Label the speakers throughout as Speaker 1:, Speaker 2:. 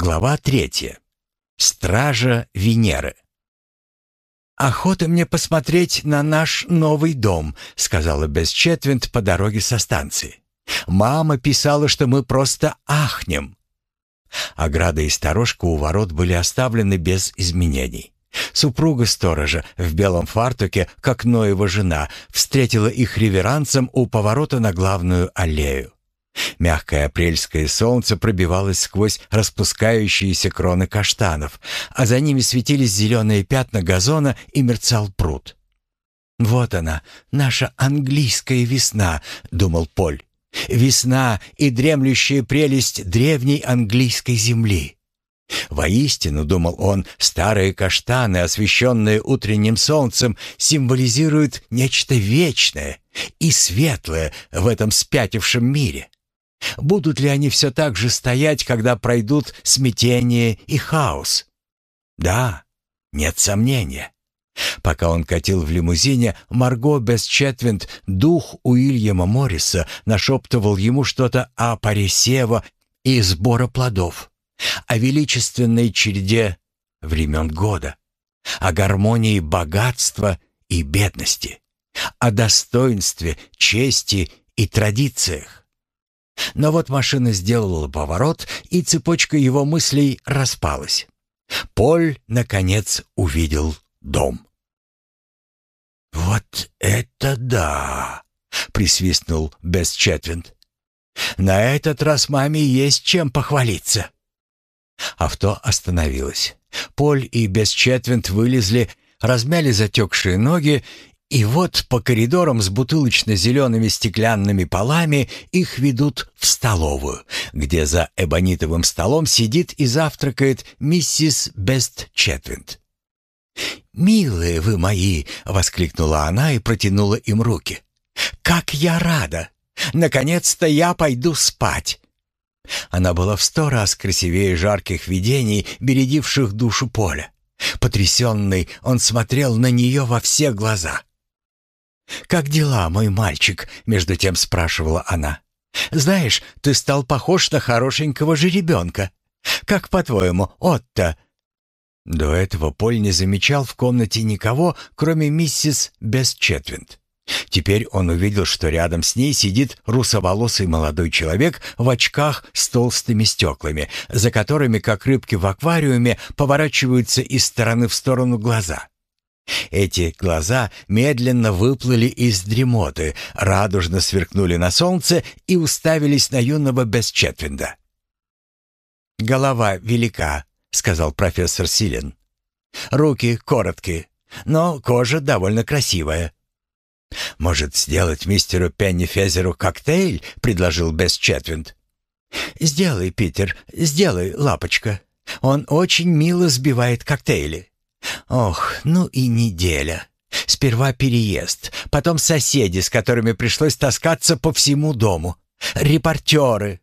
Speaker 1: Глава третья. Стража Венеры. «Охота мне посмотреть на наш новый дом», — сказала Бесчетвинт по дороге со станции. «Мама писала, что мы просто ахнем». Ограда и сторожка у ворот были оставлены без изменений. Супруга сторожа в белом фартуке, как Ноева жена, встретила их реверансом у поворота на главную аллею. Мягкое апрельское солнце пробивалось сквозь распускающиеся кроны каштанов, а за ними светились зеленые пятна газона и мерцал пруд. «Вот она, наша английская весна», — думал Поль. «Весна и дремлющая прелесть древней английской земли». Воистину, думал он, старые каштаны, освещенные утренним солнцем, символизируют нечто вечное и светлое в этом спятившем мире. Будут ли они все так же стоять, когда пройдут смятение и хаос? Да, нет сомнения. Пока он катил в лимузине, Марго Бесчетвинд, дух Уильяма Морриса, нашептывал ему что-то о паре сева и сбора плодов, о величественной череде времен года, о гармонии богатства и бедности, о достоинстве, чести и традициях. Но вот машина сделала поворот, и цепочка его мыслей распалась. Поль, наконец, увидел дом. «Вот это да!» — присвистнул Бесчетвинд. «На этот раз маме есть чем похвалиться». Авто остановилось. Поль и Бесчетвинд вылезли, размяли затекшие ноги и вот по коридорам с бутылочно-зелеными стеклянными полами их ведут в столовую, где за эбонитовым столом сидит и завтракает миссис Бест Четвинд. «Милые вы мои!» — воскликнула она и протянула им руки. «Как я рада! Наконец-то я пойду спать!» Она была в сто раз красивее жарких видений, бередивших душу поля. Потрясенный, он смотрел на нее во все глаза — «Как дела, мой мальчик?» — между тем спрашивала она. «Знаешь, ты стал похож на хорошенького жеребенка. Как, по-твоему, Отто?» До этого Поль не замечал в комнате никого, кроме миссис Бесчетвинд. Теперь он увидел, что рядом с ней сидит русоволосый молодой человек в очках с толстыми стеклами, за которыми, как рыбки в аквариуме, поворачиваются из стороны в сторону глаза. Эти глаза медленно выплыли из дремоты, радужно сверкнули на солнце и уставились на юного Бесчетвинда. «Голова велика», — сказал профессор Силен. «Руки короткие, но кожа довольно красивая». «Может, сделать мистеру Пеннифезеру коктейль?» — предложил Бесчетвинд. «Сделай, Питер, сделай, лапочка. Он очень мило сбивает коктейли. Ох, ну и неделя. Сперва переезд, потом соседи, с которыми пришлось таскаться по всему дому. Репортеры.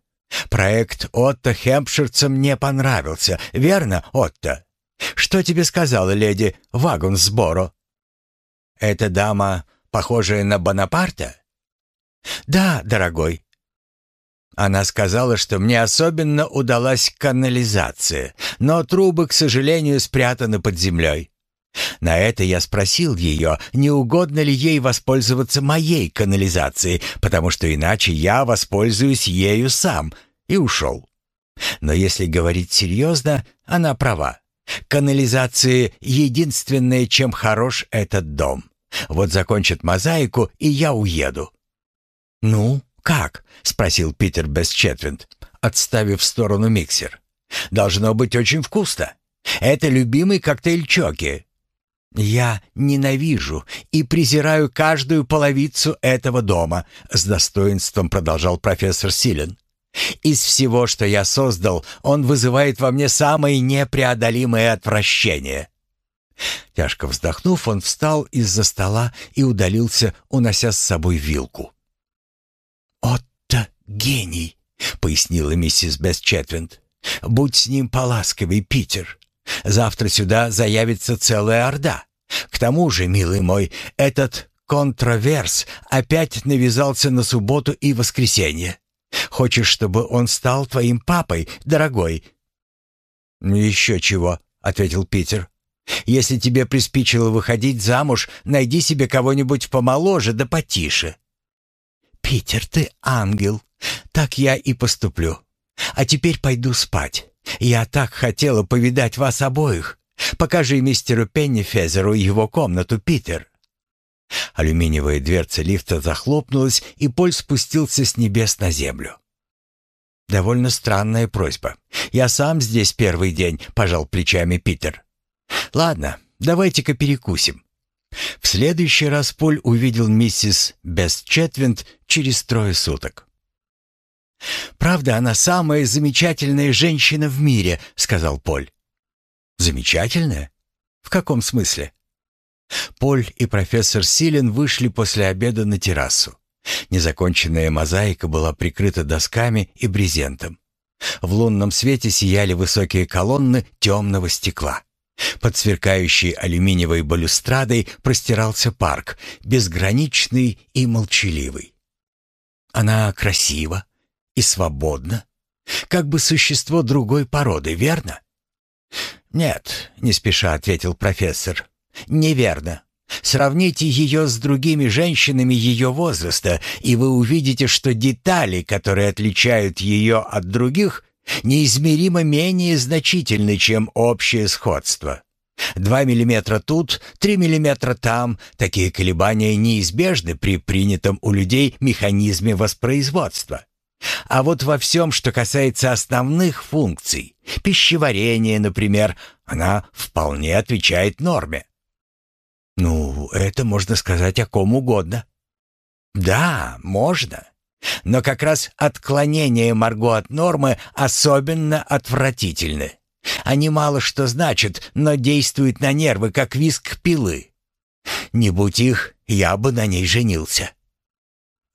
Speaker 1: Проект Отто Хемпширцам не понравился, верно, Отто? Что тебе сказала леди Вагонсборо? Эта дама, похожая на Бонапарта? Да, дорогой, она сказала, что мне особенно удалась канализация, но трубы, к сожалению, спрятаны под землей. На это я спросил ее, не угодно ли ей воспользоваться моей канализацией, потому что иначе я воспользуюсь ею сам, и ушел. Но если говорить серьезно, она права. Канализация — единственное, чем хорош этот дом. Вот закончат мозаику, и я уеду. «Ну, «Как?» — спросил Питер Бесчетвинд, отставив в сторону миксер. «Должно быть очень вкусно. Это любимый коктейль Чоки. «Я ненавижу и презираю каждую половицу этого дома», — с достоинством продолжал профессор Силен. «Из всего, что я создал, он вызывает во мне самое непреодолимое отвращение». Тяжко вздохнув, он встал из-за стола и удалился, унося с собой вилку. «Отто — гений», — пояснила миссис Бесчетвинд. «Будь с ним поласковый, Питер. Завтра сюда заявится целая орда. К тому же, милый мой, этот контроверс опять навязался на субботу и воскресенье. Хочешь, чтобы он стал твоим папой, дорогой?» «Еще чего», — ответил Питер. «Если тебе приспичило выходить замуж, найди себе кого-нибудь помоложе да потише». «Питер, ты ангел. Так я и поступлю. А теперь пойду спать. Я так хотела повидать вас обоих. Покажи мистеру Пеннифезеру его комнату, Питер». Алюминиевая дверца лифта захлопнулась, и Поль спустился с небес на землю. «Довольно странная просьба. Я сам здесь первый день», — пожал плечами Питер. «Ладно, давайте-ка перекусим». В следующий раз Поль увидел миссис Бестчетвинд через трое суток. «Правда, она самая замечательная женщина в мире», — сказал Поль. «Замечательная? В каком смысле?» Поль и профессор Силен вышли после обеда на террасу. Незаконченная мозаика была прикрыта досками и брезентом. В лунном свете сияли высокие колонны темного стекла. Под сверкающей алюминиевой балюстрадой простирался парк, безграничный и молчаливый. Она красива и свободна, как бы существо другой породы, верно? «Нет», — не спеша ответил профессор, — «неверно. Сравните ее с другими женщинами ее возраста, и вы увидите, что детали, которые отличают ее от других, неизмеримо менее значительны, чем общее сходство. Два миллиметра тут, три миллиметра там. Такие колебания неизбежны при принятом у людей механизме воспроизводства. А вот во всем, что касается основных функций, пищеварения, например, она вполне отвечает норме. Ну, это можно сказать о ком угодно. Да, можно. Но как раз отклонения Марго от нормы особенно отвратительны. Они мало что значат, но действуют на нервы, как виск пилы. Не будь их, я бы на ней женился.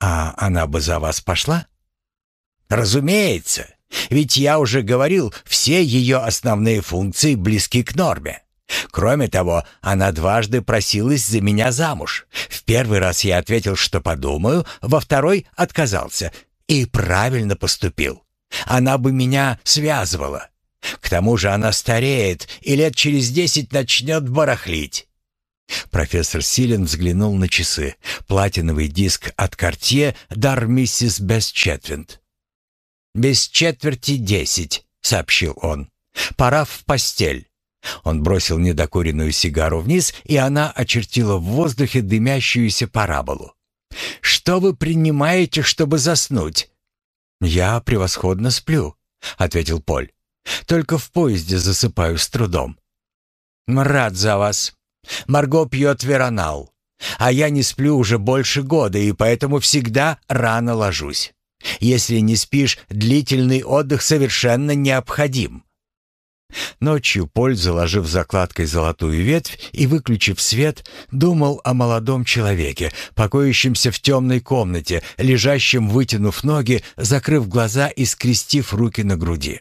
Speaker 1: А она бы за вас пошла? Разумеется, ведь я уже говорил, все ее основные функции близки к норме. Кроме того, она дважды просилась за меня замуж. В первый раз я ответил, что подумаю, во второй отказался. И правильно поступил. Она бы меня связывала. К тому же она стареет и лет через десять начнет барахлить. Профессор Силен взглянул на часы. Платиновый диск от Кортье дар миссис Бесчетвинд. «Без четверти десять», — сообщил он. «Пора в постель». Он бросил недокуренную сигару вниз, и она очертила в воздухе дымящуюся параболу. «Что вы принимаете, чтобы заснуть?» «Я превосходно сплю», — ответил Поль. «Только в поезде засыпаю с трудом». «Рад за вас. Марго пьет веронал, а я не сплю уже больше года, и поэтому всегда рано ложусь. Если не спишь, длительный отдых совершенно необходим». Ночью Поль, заложив закладкой золотую ветвь и выключив свет, думал о молодом человеке, покоящемся в темной комнате, лежащем, вытянув ноги, закрыв глаза и скрестив руки на груди.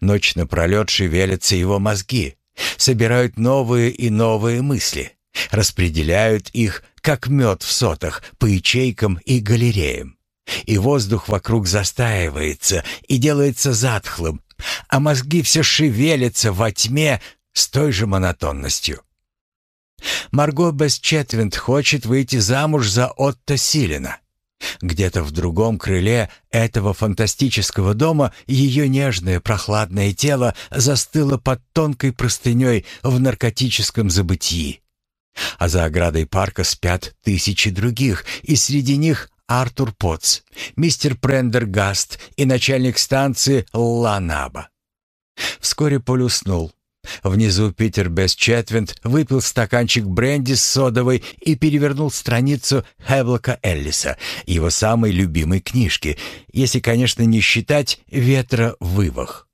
Speaker 1: Ночь напролет шевелятся его мозги, собирают новые и новые мысли, распределяют их, как мед в сотах, по ячейкам и галереям. И воздух вокруг застаивается и делается затхлым, а мозги все шевелятся во тьме с той же монотонностью. Марго Бесчетвинд хочет выйти замуж за Отто Силина. Где-то в другом крыле этого фантастического дома ее нежное прохладное тело застыло под тонкой простыней в наркотическом забытии. А за оградой парка спят тысячи других, и среди них Артур Потц, мистер Прендергаст и начальник станции Ланаба. Вскоре Поль уснул. Внизу Питер Бесчетвинд выпил стаканчик бренди с содовой и перевернул страницу Хевлока Эллиса, его самой любимой книжки, если, конечно, не считать «Ветра в вывах».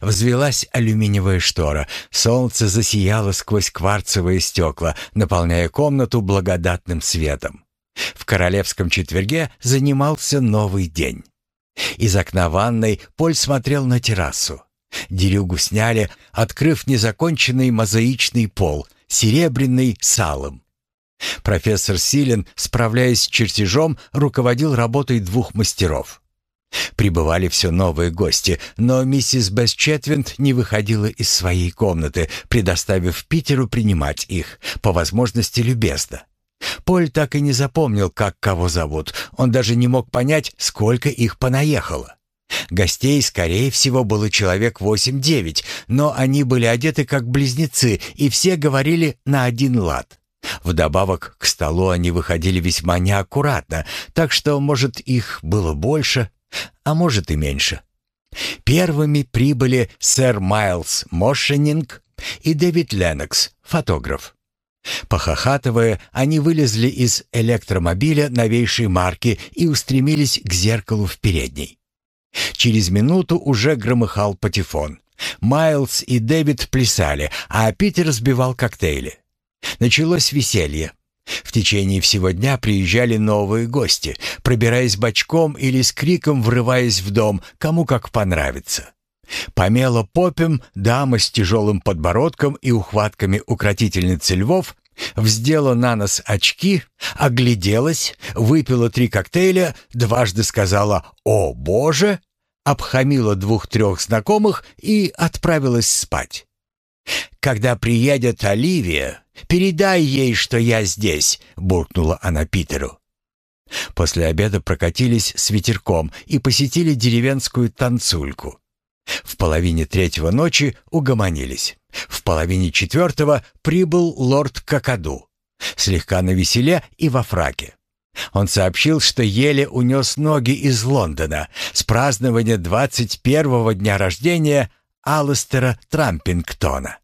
Speaker 1: Взвелась алюминиевая штора, солнце засияло сквозь кварцевые стекла, наполняя комнату благодатным светом. В королевском четверге занимался новый день. Из окна ванной Поль смотрел на террасу. Дерюгу сняли, открыв незаконченный мозаичный пол, серебряный салом. Профессор Силен, справляясь с чертежом, руководил работой двух мастеров. Прибывали все новые гости, но миссис Бесчетвинд не выходила из своей комнаты, предоставив Питеру принимать их, по возможности любезно. Поль так и не запомнил, как кого зовут. Он даже не мог понять, сколько их понаехало. Гостей, скорее всего, было человек восемь-девять, но они были одеты как близнецы, и все говорили на один лад. Вдобавок к столу они выходили весьма неаккуратно, так что, может, их было больше, а может и меньше. Первыми прибыли сэр Майлз Мошенинг и Дэвид Леннокс, фотограф. Похохатывая, они вылезли из электромобиля новейшей марки и устремились к зеркалу в передней. Через минуту уже громыхал патефон. Майлз и Дэвид плясали, а Питер сбивал коктейли. Началось веселье. В течение всего дня приезжали новые гости, пробираясь бочком или с криком врываясь в дом, кому как понравится. Помело попем дама с тяжелым подбородком и ухватками укротительницы львов вздела на нос очки, огляделась, выпила три коктейля, дважды сказала «О, Боже!», обхамила двух-трех знакомых и отправилась спать. «Когда приедет Оливия, передай ей, что я здесь», — буркнула она Питеру. После обеда прокатились с ветерком и посетили деревенскую танцульку. В половине третьего ночи угомонились. В половине четвертого прибыл лорд Какаду, слегка навеселе и во фраке. Он сообщил, что еле унес ноги из Лондона с празднования 21-го дня рождения Алластера Трампингтона.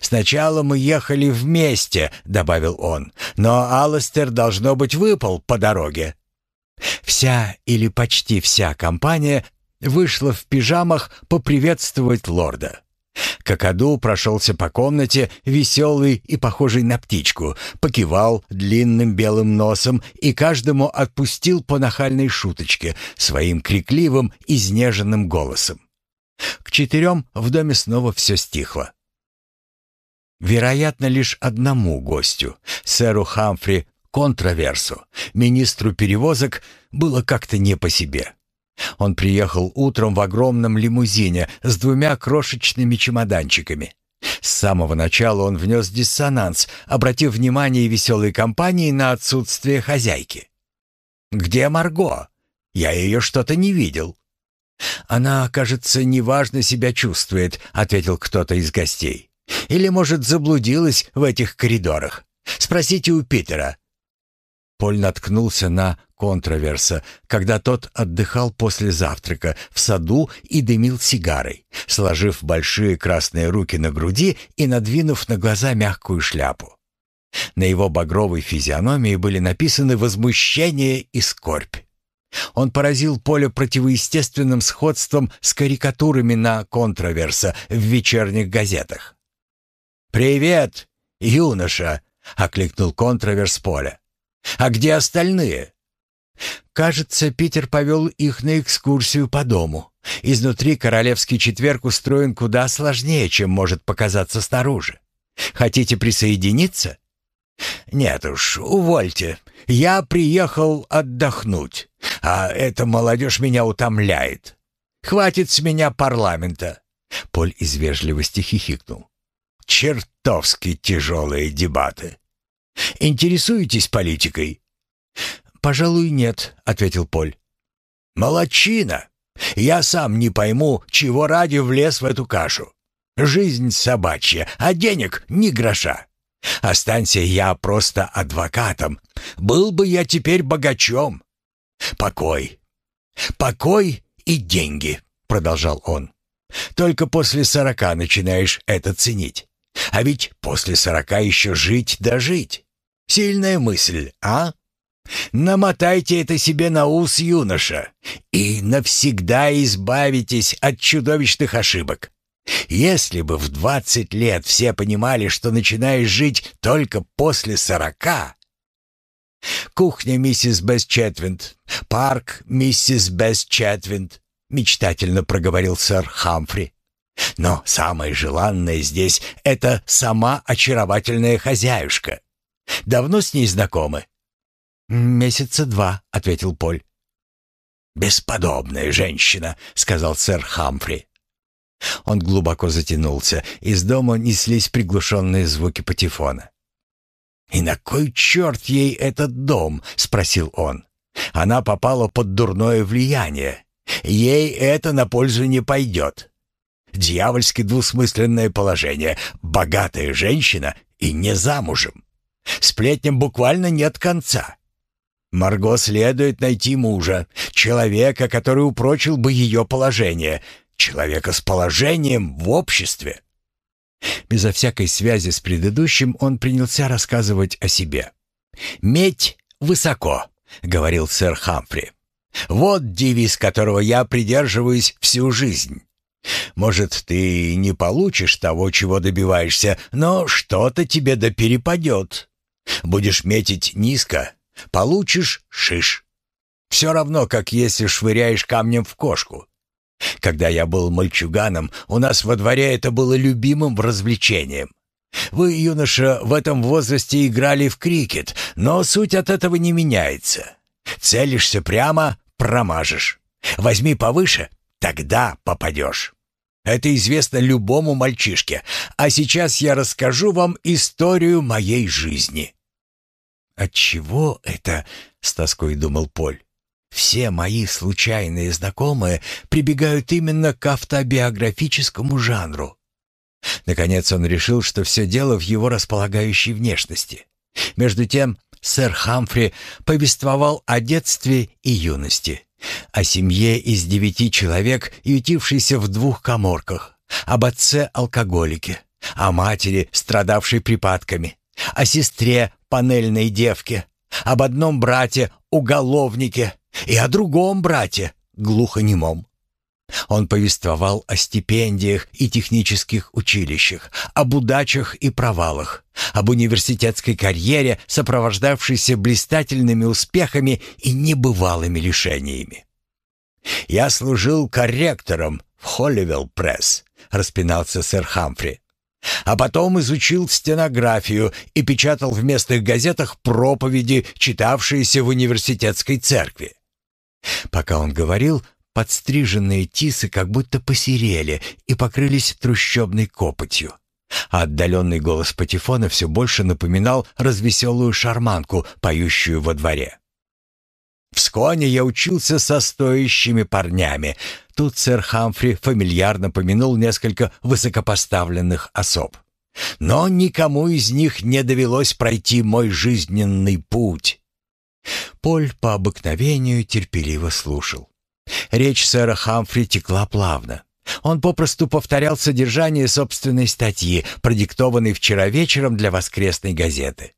Speaker 1: «Сначала мы ехали вместе», — добавил он, «но Алластер, должно быть, выпал по дороге». Вся или почти вся компания вышла в пижамах поприветствовать лорда. Какаду прошелся по комнате, веселый и похожий на птичку, покивал длинным белым носом и каждому отпустил по нахальной шуточке своим крикливым, изнеженным голосом. К четырем в доме снова все стихло. Вероятно, лишь одному гостю, сэру Хамфри Контраверсу, министру перевозок, было как-то не по себе. Он приехал утром в огромном лимузине с двумя крошечными чемоданчиками. С самого начала он внес диссонанс, обратив внимание веселой компании на отсутствие хозяйки. «Где Марго? Я ее что-то не видел». «Она, кажется, неважно себя чувствует», — ответил кто-то из гостей. «Или, может, заблудилась в этих коридорах. Спросите у Питера. Поль наткнулся на контраверса, когда тот отдыхал после завтрака в саду и дымил сигарой, сложив большие красные руки на груди и надвинув на глаза мягкую шляпу. На его багровой физиономии были написаны возмущение и скорбь. Он поразил Поля противоестественным сходством с карикатурами на контраверса в вечерних газетах. «Привет, юноша!» — окликнул контраверс Поля. А где остальные? Кажется, Питер повел их на экскурсию по дому. Изнутри королевский четверг устроен куда сложнее, чем может показаться снаружи. Хотите присоединиться? Нет уж, увольте. Я приехал отдохнуть, а эта молодежь меня утомляет. Хватит с меня парламента. Поль из вежливости хихикнул. Чертовски тяжелые дебаты. Интересуетесь политикой?» «Пожалуй, нет», — ответил Поль. «Молодчина! Я сам не пойму, чего ради влез в эту кашу. Жизнь собачья, а денег ни гроша. Останься я просто адвокатом, был бы я теперь богачом. Покой, покой и деньги», — продолжал он. «Только после сорока начинаешь это ценить. А ведь после сорока еще жить да жить. Сильная мысль, а? Намотайте это себе на ус, юноша, и навсегда избавитесь от чудовищных ошибок. Если бы в двадцать лет все понимали, что начинаешь жить только после сорока... «Кухня миссис Бесчетвинд, парк миссис Бесчетвинд», — мечтательно проговорил сэр Хамфри. «Но самое желанное здесь — это сама очаровательная хозяюшка. Давно с ней знакомы?» «Месяца два», — ответил Поль. «Бесподобная женщина», — сказал сэр Хамфри. Он глубоко затянулся. Из дома неслись приглушенные звуки патефона. «И на кой черт ей этот дом?» — спросил он. «Она попала под дурное влияние. Ей это на пользу не пойдет. Дьявольски двусмысленное положение. Богатая женщина и не замужем. Сплетням буквально нет конца. Марго следует найти мужа, человека, который упрочил бы ее положение, человека с положением в обществе. Безо всякой связи с предыдущим он принялся рассказывать о себе. «Медь высоко», — говорил сэр Хамфри. «Вот девиз, которого я придерживаюсь всю жизнь. Может, ты не получишь того, чего добиваешься, но что-то тебе да перепадет. Будешь метить низко, получишь шиш. Все равно, как если швыряешь камнем в кошку. Когда я был мальчуганом, у нас во дворе это было любимым развлечением. Вы, юноша, в этом возрасте играли в крикет, но суть от этого не меняется. Целишься прямо — промажешь. Возьми повыше — тогда попадешь. Это известно любому мальчишке. А сейчас я расскажу вам историю моей жизни. От чего это, с тоской думал Поль. Все мои случайные знакомые прибегают именно к автобиографическому жанру. Наконец он решил, что все дело в его располагающей внешности. Между тем, сэр Хамфри повествовал о детстве и юности, о семье из девяти человек, ютившейся в двух коморках, об отце-алкоголике, о матери, страдавшей припадками, о сестре, панельной девке, об одном брате, уголовнике, и о другом брате, глухонемом. Он повествовал о стипендиях и технических училищах, об удачах и провалах, об университетской карьере, сопровождавшейся блистательными успехами и небывалыми лишениями. «Я служил корректором в Холливелл Пресс», — распинался сэр Хамфри. «А потом изучил стенографию и печатал в местных газетах проповеди, читавшиеся в университетской церкви. Пока он говорил, подстриженные тисы как будто посерели и покрылись трущобной копотью. А отдаленный голос патефона все больше напоминал развеселую шарманку, поющую во дворе. В Сконе я учился со стоящими парнями. Тут сэр Хамфри фамильярно помянул несколько высокопоставленных особ. Но никому из них не довелось пройти мой жизненный путь. Поль по обыкновению терпеливо слушал. Речь сэра Хамфри текла плавно. Он попросту повторял содержание собственной статьи, продиктованной вчера вечером для воскресной газеты.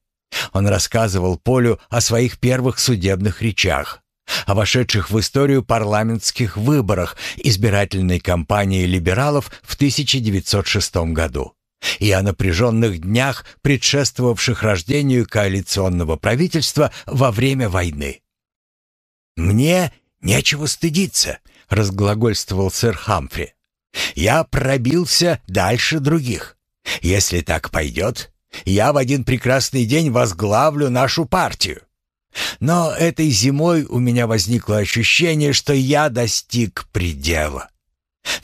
Speaker 1: Он рассказывал Полю о своих первых судебных речах, о вошедших в историю парламентских выборах избирательной кампании либералов в 1906 году и о напряженных днях, предшествовавших рождению коалиционного правительства во время войны. «Мне нечего стыдиться», — разглагольствовал сэр Хамфри. «Я пробился дальше других. Если так пойдет, я в один прекрасный день возглавлю нашу партию. Но этой зимой у меня возникло ощущение, что я достиг предела.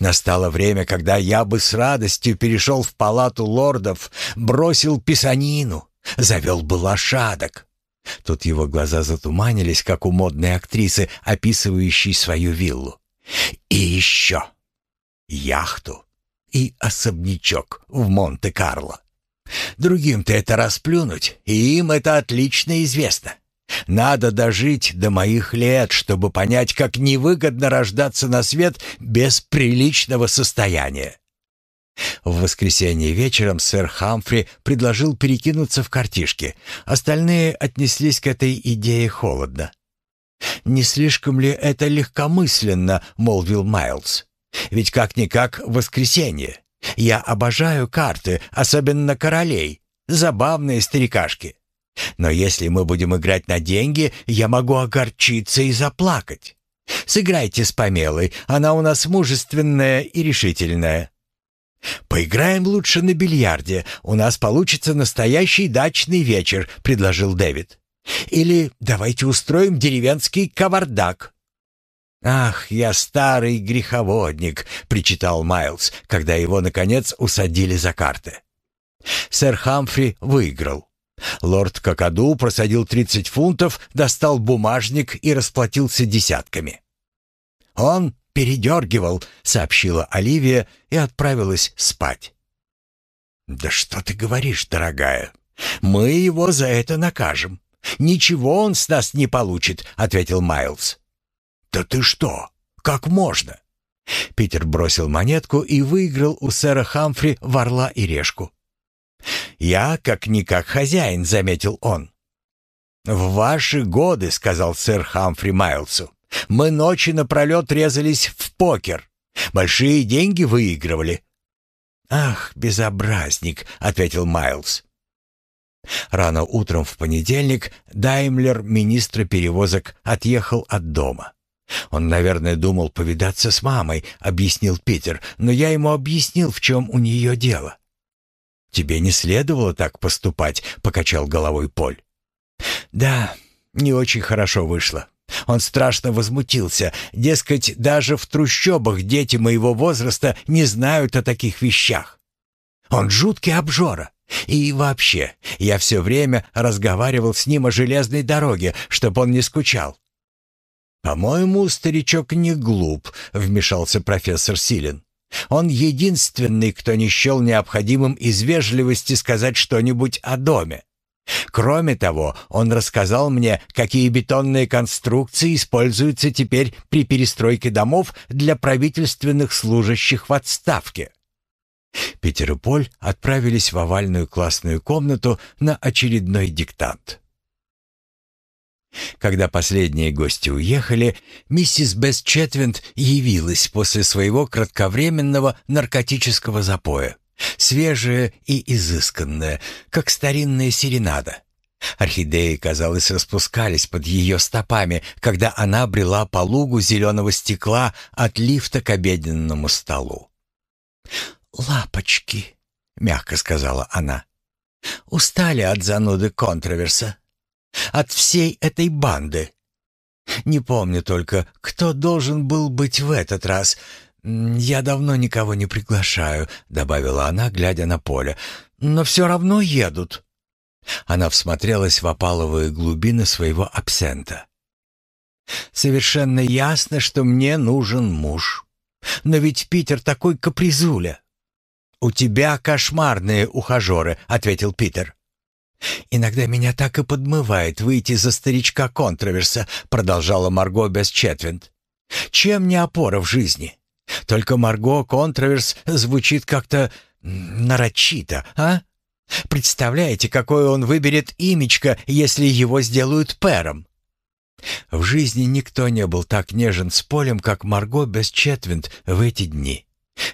Speaker 1: Настало время, когда я бы с радостью перешел в палату лордов, бросил писанину, завел бы лошадок. Тут его глаза затуманились, как у модной актрисы, описывающей свою виллу. И еще яхту и особнячок в Монте-Карло. Другим-то это расплюнуть, и им это отлично известно. Надо дожить до моих лет, чтобы понять, как невыгодно рождаться на свет без приличного состояния. В воскресенье вечером сэр Хамфри предложил перекинуться в картишки. Остальные отнеслись к этой идее холодно. «Не слишком ли это легкомысленно?» — молвил Майлз. «Ведь как-никак воскресенье. Я обожаю карты, особенно королей. Забавные старикашки. Но если мы будем играть на деньги, я могу огорчиться и заплакать. Сыграйте с Помелой, она у нас мужественная и решительная. Поиграем лучше на бильярде, у нас получится настоящий дачный вечер, предложил Дэвид. Или давайте устроим деревенский кавардак. «Ах, я старый греховодник», — причитал Майлз, когда его, наконец, усадили за карты. Сэр Хамфри выиграл. Лорд Какаду просадил 30 фунтов, достал бумажник и расплатился десятками. «Он передергивал», — сообщила Оливия и отправилась спать. «Да что ты говоришь, дорогая? Мы его за это накажем. Ничего он с нас не получит», — ответил Майлз. «Да ты что? Как можно?» Питер бросил монетку и выиграл у сэра Хамфри ворла и решку. «Я как-никак хозяин», — заметил он. «В ваши годы», — сказал сэр Хамфри Майлсу, — «мы ночи напролет резались в покер. Большие деньги выигрывали». «Ах, безобразник», — ответил Майлз. Рано утром в понедельник Даймлер, министр перевозок, отъехал от дома. «Он, наверное, думал повидаться с мамой», — объяснил Питер, «но я ему объяснил, в чем у нее дело. «Тебе не следовало так поступать», — покачал головой Поль. «Да, не очень хорошо вышло. Он страшно возмутился. Дескать, даже в трущобах дети моего возраста не знают о таких вещах. Он жуткий обжора. И вообще, я все время разговаривал с ним о железной дороге, чтобы он не скучал. «По-моему, старичок не глуп», — вмешался профессор Силин. Он единственный, кто не счел необходимым из вежливости сказать что-нибудь о доме. Кроме того, он рассказал мне, какие бетонные конструкции используются теперь при перестройке домов для правительственных служащих в отставке. Питер и Поль отправились в овальную классную комнату на очередной диктант. Когда последние гости уехали, миссис Бесс Четвинд явилась после своего кратковременного наркотического запоя. Свежая и изысканная, как старинная серенада. Орхидеи, казалось, распускались под ее стопами, когда она брела по лугу зеленого стекла от лифта к обеденному столу. «Лапочки», — мягко сказала она, — «устали от зануды контроверса от всей этой банды. Не помню только, кто должен был быть в этот раз. Я давно никого не приглашаю, добавила она, глядя на поле. Но все равно едут. Она всмотрелась в опаловые глубины своего абсента. Совершенно ясно, что мне нужен муж. Но ведь Питер такой капризуля. У тебя кошмарные ухажеры, ответил Питер. «Иногда меня так и подмывает выйти за старичка Контроверса», продолжала Марго без четверть. «Чем не опора в жизни? Только Марго Контроверс звучит как-то нарочито, а? Представляете, какое он выберет имечко, если его сделают пэром?» В жизни никто не был так нежен с полем, как Марго без четверть в эти дни.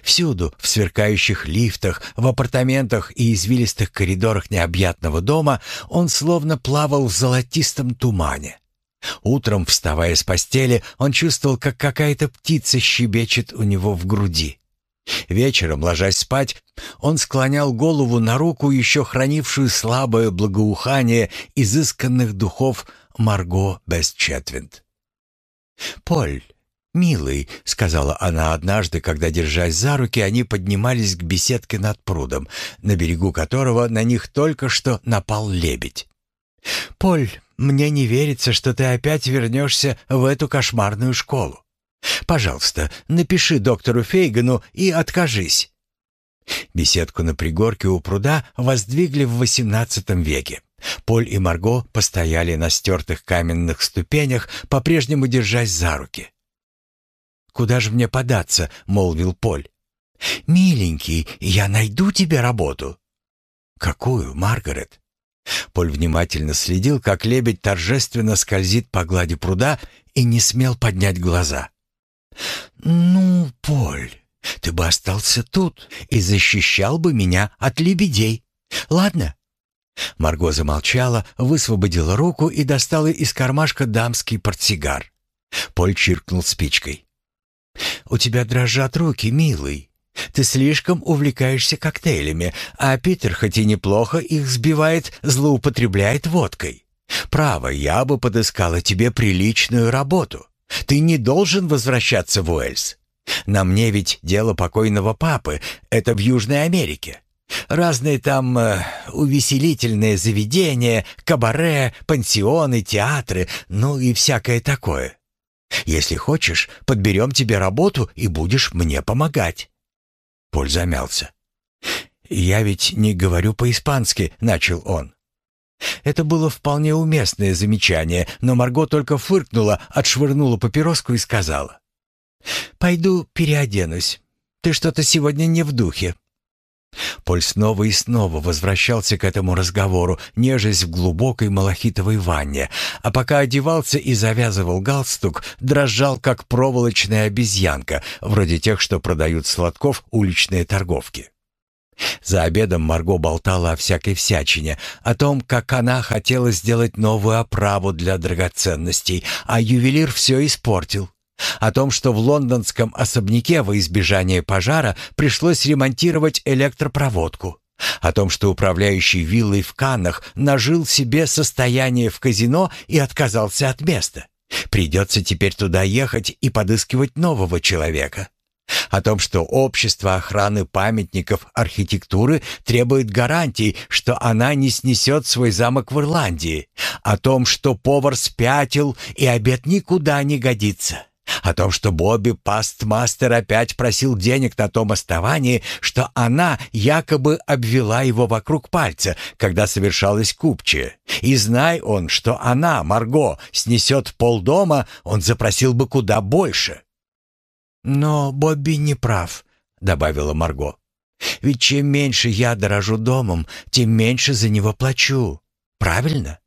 Speaker 1: Всюду, в сверкающих лифтах, в апартаментах и извилистых коридорах необъятного дома, он словно плавал в золотистом тумане. Утром, вставая с постели, он чувствовал, как какая-то птица щебечет у него в груди. Вечером, ложась спать, он склонял голову на руку, еще хранившую слабое благоухание изысканных духов Марго Бесчетвинд. «Поль, «Милый», — сказала она однажды, когда, держась за руки, они поднимались к беседке над прудом, на берегу которого на них только что напал лебедь. «Поль, мне не верится, что ты опять вернешься в эту кошмарную школу. Пожалуйста, напиши доктору Фейгану и откажись». Беседку на пригорке у пруда воздвигли в XVIII веке. Поль и Марго постояли на стертых каменных ступенях, по-прежнему держась за руки. «Куда же мне податься?» — молвил Поль. «Миленький, я найду тебе работу». «Какую, Маргарет?» Поль внимательно следил, как лебедь торжественно скользит по глади пруда и не смел поднять глаза. «Ну, Поль, ты бы остался тут и защищал бы меня от лебедей. Ладно?» Марго замолчала, высвободила руку и достала из кармашка дамский портсигар. Поль чиркнул спичкой. «У тебя дрожат руки, милый. Ты слишком увлекаешься коктейлями, а Питер, хоть и неплохо их сбивает, злоупотребляет водкой. Право, я бы подыскала тебе приличную работу. Ты не должен возвращаться в Уэльс. На мне ведь дело покойного папы. Это в Южной Америке. Разные там э, увеселительные заведения, кабаре, пансионы, театры, ну и всякое такое. Если хочешь, подберем тебе работу и будешь мне помогать». Поль замялся. «Я ведь не говорю по-испански», — начал он. Это было вполне уместное замечание, но Марго только фыркнула, отшвырнула папироску и сказала. «Пойду переоденусь. Ты что-то сегодня не в духе». Поль снова и снова возвращался к этому разговору, нежесть в глубокой малахитовой ванне, а пока одевался и завязывал галстук, дрожал, как проволочная обезьянка, вроде тех, что продают сладков уличные торговки. За обедом Марго болтала о всякой всячине, о том, как она хотела сделать новую оправу для драгоценностей, а ювелир все испортил о том, что в лондонском особняке во избежание пожара пришлось ремонтировать электропроводку, о том, что управляющий виллой в Каннах нажил себе состояние в казино и отказался от места. Придется теперь туда ехать и подыскивать нового человека. О том, что общество охраны памятников архитектуры требует гарантий, что она не снесет свой замок в Ирландии. О том, что повар спятил и обед никуда не годится. О том, что Бобби Пастмастер опять просил денег на том основании, что она якобы обвела его вокруг пальца, когда совершалась купчая. И знай он, что она, Марго, снесет полдома, он запросил бы куда больше. «Но Бобби не прав», — добавила Марго. «Ведь чем меньше я дорожу домом, тем меньше за него плачу. Правильно?»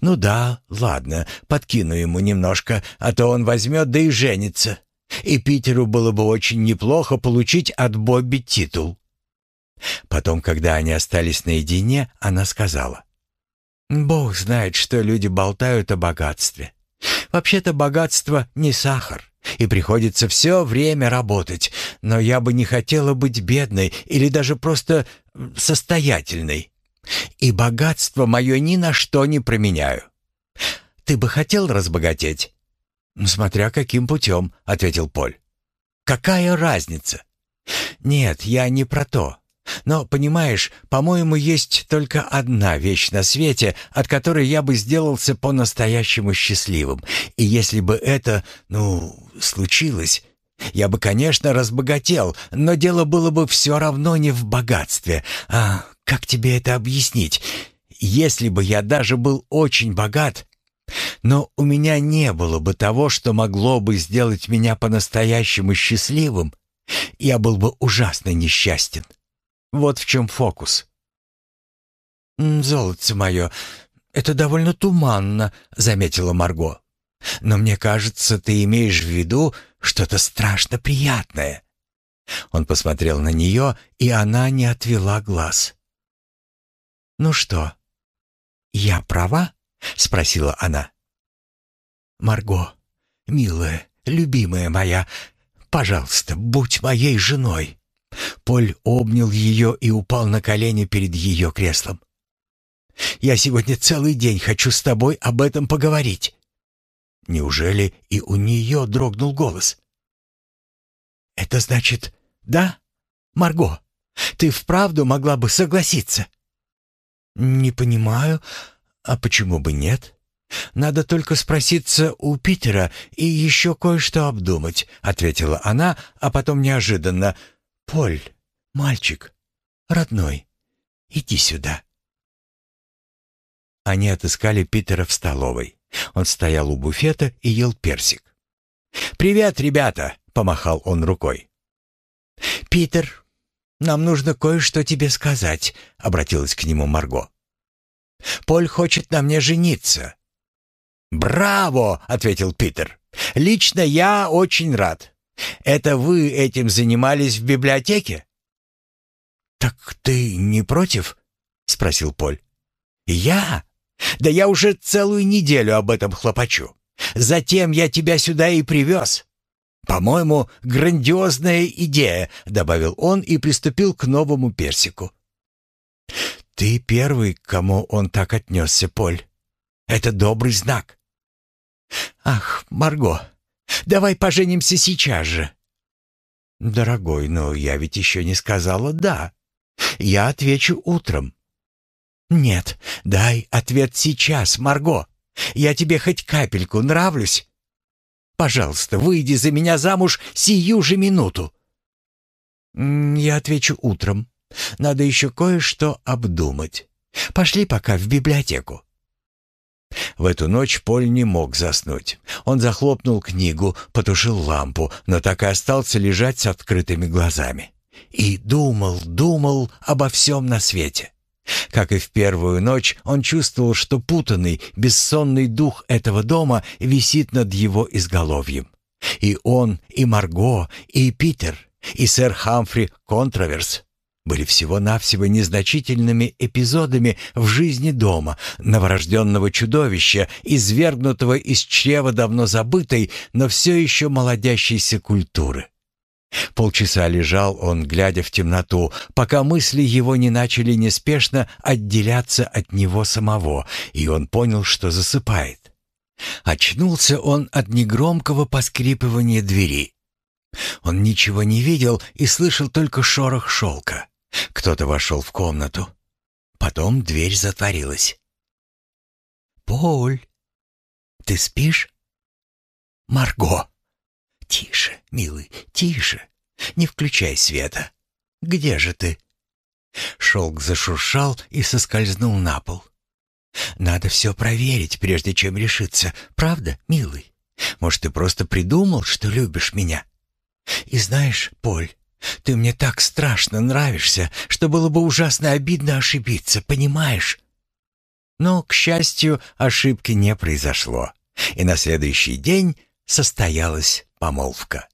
Speaker 1: «Ну да, ладно, подкину ему немножко, а то он возьмет да и женится. И Питеру было бы очень неплохо получить от Бобби титул». Потом, когда они остались наедине, она сказала. «Бог знает, что люди болтают о богатстве. Вообще-то богатство не сахар, и приходится все время работать, но я бы не хотела быть бедной или даже просто состоятельной. И богатство мое ни на что не променяю. Ты бы хотел разбогатеть?» «Смотря каким путем», — ответил Поль. «Какая разница?» «Нет, я не про то. Но, понимаешь, по-моему, есть только одна вещь на свете, от которой я бы сделался по-настоящему счастливым. И если бы это, ну, случилось, я бы, конечно, разбогател, но дело было бы все равно не в богатстве, а как тебе это объяснить? Если бы я даже был очень богат, но у меня не было бы того, что могло бы сделать меня по-настоящему счастливым, я был бы ужасно несчастен. Вот в чем фокус. «Золотце мое, это довольно туманно», — заметила Марго. «Но мне кажется, ты имеешь в виду что-то страшно приятное». Он посмотрел на нее, и она не отвела глаз. «Ну что, я права?» — спросила она. «Марго, милая, любимая моя, пожалуйста, будь моей женой». Поль обнял ее и упал на колени перед ее креслом. «Я сегодня целый день хочу с тобой об этом поговорить». Неужели и у нее дрогнул голос? «Это значит, да, Марго, ты вправду могла бы согласиться?» «Не понимаю. А почему бы нет? Надо только спроситься у Питера и еще кое-что обдумать», — ответила она, а потом неожиданно. «Поль, мальчик, родной, иди сюда». Они отыскали Питера в столовой. Он стоял у буфета и ел персик. «Привет, ребята!» — помахал он рукой. «Питер, нам нужно кое-что тебе сказать», — обратилась к нему Марго. «Поль хочет на мне жениться». «Браво!» — ответил Питер. «Лично я очень рад. Это вы этим занимались в библиотеке?» «Так ты не против?» — спросил Поль. «Я? Да я уже целую неделю об этом хлопочу. Затем я тебя сюда и привез. «По-моему, грандиозная идея», — добавил он и приступил к новому персику. «Ты первый, к кому он так отнесся, Поль. Это добрый знак». «Ах, Марго, Давай поженимся сейчас же». «Дорогой, но я ведь еще не сказала «да». Я отвечу утром». «Нет, дай ответ сейчас, Марго. Я тебе хоть капельку нравлюсь? Пожалуйста, выйди за меня замуж сию же минуту». «Я отвечу утром. Надо еще кое-что обдумать. Пошли пока в библиотеку». В эту ночь Поль не мог заснуть. Он захлопнул книгу, потушил лампу, но так и остался лежать с открытыми глазами. И думал, думал обо всем на свете. Как и в первую ночь, он чувствовал, что путанный, бессонный дух этого дома висит над его изголовьем. И он, и Марго, и Питер, и сэр Хамфри Контраверс были всего-навсего незначительными эпизодами в жизни дома, новорожденного чудовища, извергнутого из чрева давно забытой, но все еще молодящейся культуры. Полчаса лежал он, глядя в темноту, пока мысли его не начали неспешно отделяться от него самого, и он понял, что засыпает. Очнулся он от негромкого поскрипывания двери. Он ничего не видел и слышал только шорох шелка. Кто-то вошел в комнату. Потом дверь затворилась. «Поль, ты спишь?» «Марго!» «Тише, милый, тише. Не включай света. Где же ты?» Шелк зашуршал и соскользнул на пол. «Надо все проверить, прежде чем решиться. Правда, милый? Может, ты просто придумал, что любишь меня? И знаешь, Поль, ты мне так страшно нравишься, что было бы ужасно обидно ошибиться, понимаешь?» Но, к счастью, ошибки не произошло, и на следующий день состоялась помолвка.